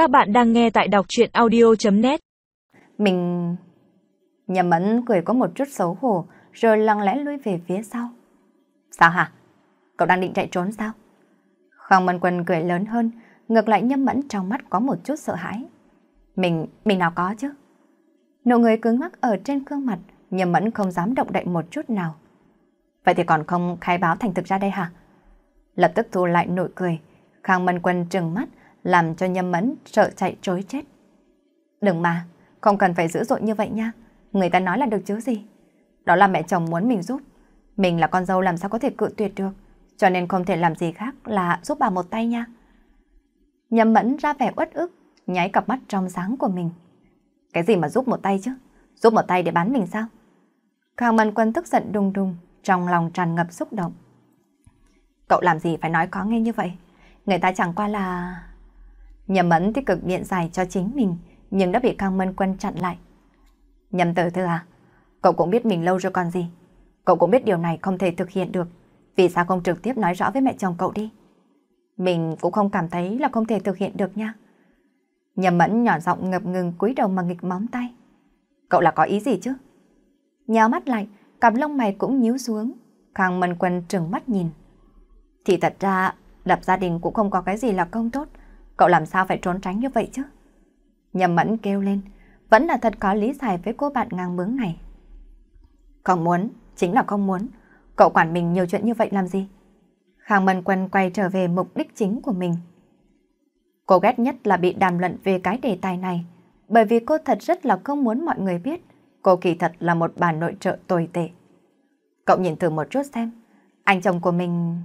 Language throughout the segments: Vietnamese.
Các bạn đang nghe tại đọc chuyện audio.net Mình... Nhầm mẫn cười có một chút xấu hổ rồi lặng lẽ lui về phía sau. Sao hả? Cậu đang định chạy trốn sao? khang Mân Quân cười lớn hơn, ngược lại nhâm mẫn trong mắt có một chút sợ hãi. Mình, mình nào có chứ? Nụ người cứng ngắc ở trên gương mặt, nhâm mẫn không dám động đậy một chút nào. Vậy thì còn không khai báo thành thực ra đây hả? Lập tức thu lại nụ cười, Khang Mân Quân trừng mắt, làm cho nhâm mẫn sợ chạy trối chết. Đừng mà, không cần phải dữ dội như vậy nha. Người ta nói là được chứ gì. Đó là mẹ chồng muốn mình giúp. Mình là con dâu làm sao có thể cự tuyệt được. Cho nên không thể làm gì khác là giúp bà một tay nha. Nhâm mẫn ra vẻ uất ức, nháy cặp mắt trong sáng của mình. Cái gì mà giúp một tay chứ? Giúp một tay để bán mình sao? Khang Mân Quân tức giận đùng đùng, trong lòng tràn ngập xúc động. Cậu làm gì phải nói khó nghe như vậy? Người ta chẳng qua là... Nhầm mẫn tích cực biện giải cho chính mình, nhưng đã bị Khang Mân Quân chặn lại. Nhầm tử thư à? Cậu cũng biết mình lâu rồi còn gì. Cậu cũng biết điều này không thể thực hiện được. Vì sao không trực tiếp nói rõ với mẹ chồng cậu đi? Mình cũng không cảm thấy là không thể thực hiện được nha. Nhầm mẫn nhỏ giọng ngập ngừng cúi đầu mà nghịch móng tay. Cậu là có ý gì chứ? Nhào mắt lại, cặp lông mày cũng nhíu xuống. Khang Mân Quân trừng mắt nhìn. Thì thật ra, lập gia đình cũng không có cái gì là công tốt. Cậu làm sao phải trốn tránh như vậy chứ? Nhầm mẫn kêu lên, vẫn là thật có lý giải với cô bạn ngang bướng này. Không muốn, chính là không muốn. Cậu quản mình nhiều chuyện như vậy làm gì? Khang Mân Quân quay trở về mục đích chính của mình. Cô ghét nhất là bị đàm luận về cái đề tài này, bởi vì cô thật rất là không muốn mọi người biết cô kỳ thật là một bà nội trợ tồi tệ. Cậu nhìn thử một chút xem, anh chồng của mình...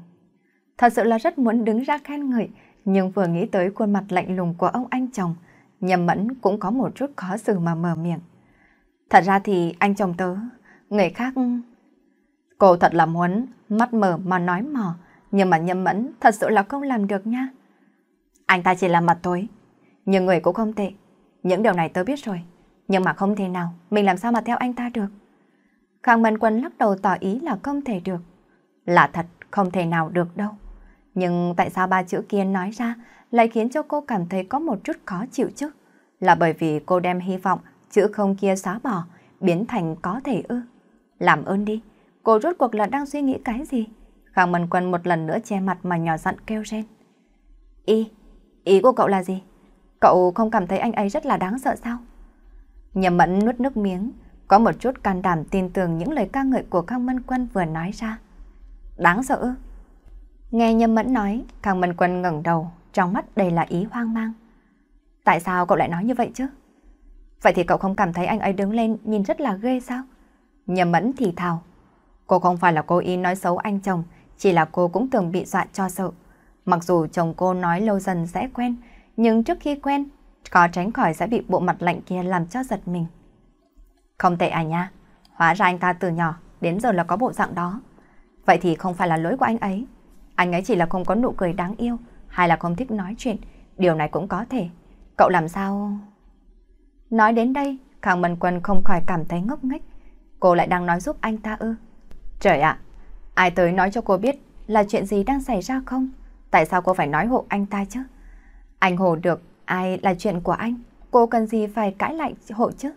Thật sự là rất muốn đứng ra khen ngợi, nhưng vừa nghĩ tới khuôn mặt lạnh lùng của ông anh chồng, nhầm mẫn cũng có một chút khó xử mà mở miệng. Thật ra thì anh chồng tớ, người khác... Cô thật là muốn mắt mở mà nói mò, nhưng mà nhầm mẫn thật sự là không làm được nha. Anh ta chỉ là mặt tối, nhưng người cũng không tệ. Những điều này tớ biết rồi, nhưng mà không thể nào, mình làm sao mà theo anh ta được. Khang Mân Quân lắc đầu tỏ ý là không thể được. Là thật, không thể nào được đâu. Nhưng tại sao ba chữ kia nói ra lại khiến cho cô cảm thấy có một chút khó chịu chứ? Là bởi vì cô đem hy vọng chữ không kia xóa bỏ, biến thành có thể ư. Làm ơn đi, cô rốt cuộc là đang suy nghĩ cái gì? Khang Mân Quân một lần nữa che mặt mà nhỏ giận kêu rên. Y, ý của cậu là gì? Cậu không cảm thấy anh ấy rất là đáng sợ sao? Nhầm mẫn nuốt nước miếng, có một chút can đảm tin tưởng những lời ca ngợi của Khang Mân Quân vừa nói ra. Đáng sợ ư? Nghe Nhâm Mẫn nói, Khang Mân Quân ngẩng đầu, trong mắt đầy là ý hoang mang. Tại sao cậu lại nói như vậy chứ? Vậy thì cậu không cảm thấy anh ấy đứng lên nhìn rất là ghê sao? Nhâm Mẫn thì thào. Cô không phải là cố ý nói xấu anh chồng, chỉ là cô cũng từng bị dọa cho sợ. Mặc dù chồng cô nói lâu dần sẽ quen, nhưng trước khi quen, có tránh khỏi sẽ bị bộ mặt lạnh kia làm cho giật mình. Không tệ à nha, hóa ra anh ta từ nhỏ đến giờ là có bộ dạng đó. Vậy thì không phải là lỗi của anh ấy. Anh ấy chỉ là không có nụ cười đáng yêu hay là không thích nói chuyện, điều này cũng có thể. Cậu làm sao... Nói đến đây, Khang Mân Quân không khỏi cảm thấy ngốc nghếch. Cô lại đang nói giúp anh ta ư. Trời ạ, ai tới nói cho cô biết là chuyện gì đang xảy ra không? Tại sao cô phải nói hộ anh ta chứ? Anh hộ được, ai là chuyện của anh? Cô cần gì phải cãi lại hộ chứ?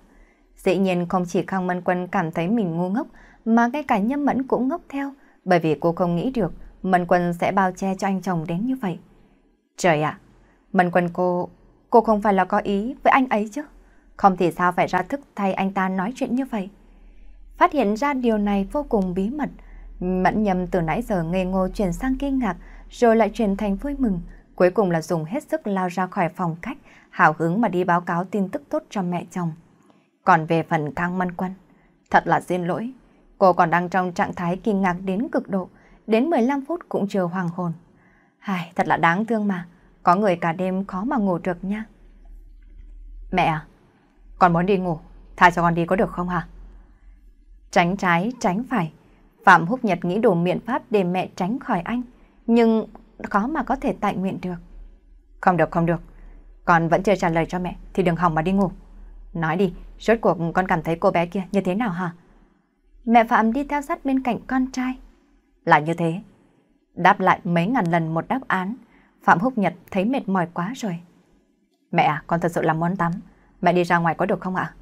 Dĩ nhiên không chỉ Khang Mân Quân cảm thấy mình ngu ngốc, mà ngay cả Nhâm Mẫn cũng ngốc theo, bởi vì cô không nghĩ được Mân Quân sẽ bao che cho anh chồng đến như vậy. Trời ạ, Mân Quân cô, cô không phải là có ý với anh ấy chứ? Không thì sao phải ra thức thay anh ta nói chuyện như vậy? Phát hiện ra điều này vô cùng bí mật, Mẫn nhầm từ nãy giờ ngây ngô chuyển sang kinh ngạc, rồi lại chuyển thành vui mừng, cuối cùng là dùng hết sức lao ra khỏi phòng khách, hào hứng mà đi báo cáo tin tức tốt cho mẹ chồng. Còn về phần Khang Mân Quân, thật là xin lỗi, cô còn đang trong trạng thái kinh ngạc đến cực độ, đến 15 phút cũng chưa hoàng hồn. Hài thật là đáng thương mà, có người cả đêm khó mà ngủ được nha. Mẹ à, con muốn đi ngủ, tha cho con đi có được không hả? Tránh trái, tránh phải. Phạm Húc Nhật nghĩ đủ miệng pháp để mẹ tránh khỏi anh, nhưng khó mà có thể tại nguyện được. Không được, không được. Con vẫn chưa trả lời cho mẹ, thì đừng hỏng mà đi ngủ. Nói đi, rốt cuộc con cảm thấy cô bé kia như thế nào hả? Mẹ Phạm đi theo sát bên cạnh con trai. Là như thế. Đáp lại mấy ngàn lần một đáp án, Phạm Húc Nhật thấy mệt mỏi quá rồi. Mẹ à, con thật sự là muốn tắm. Mẹ đi ra ngoài có được không ạ?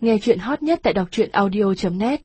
Nghe chuyện hot nhất tại đọc truyện audio.net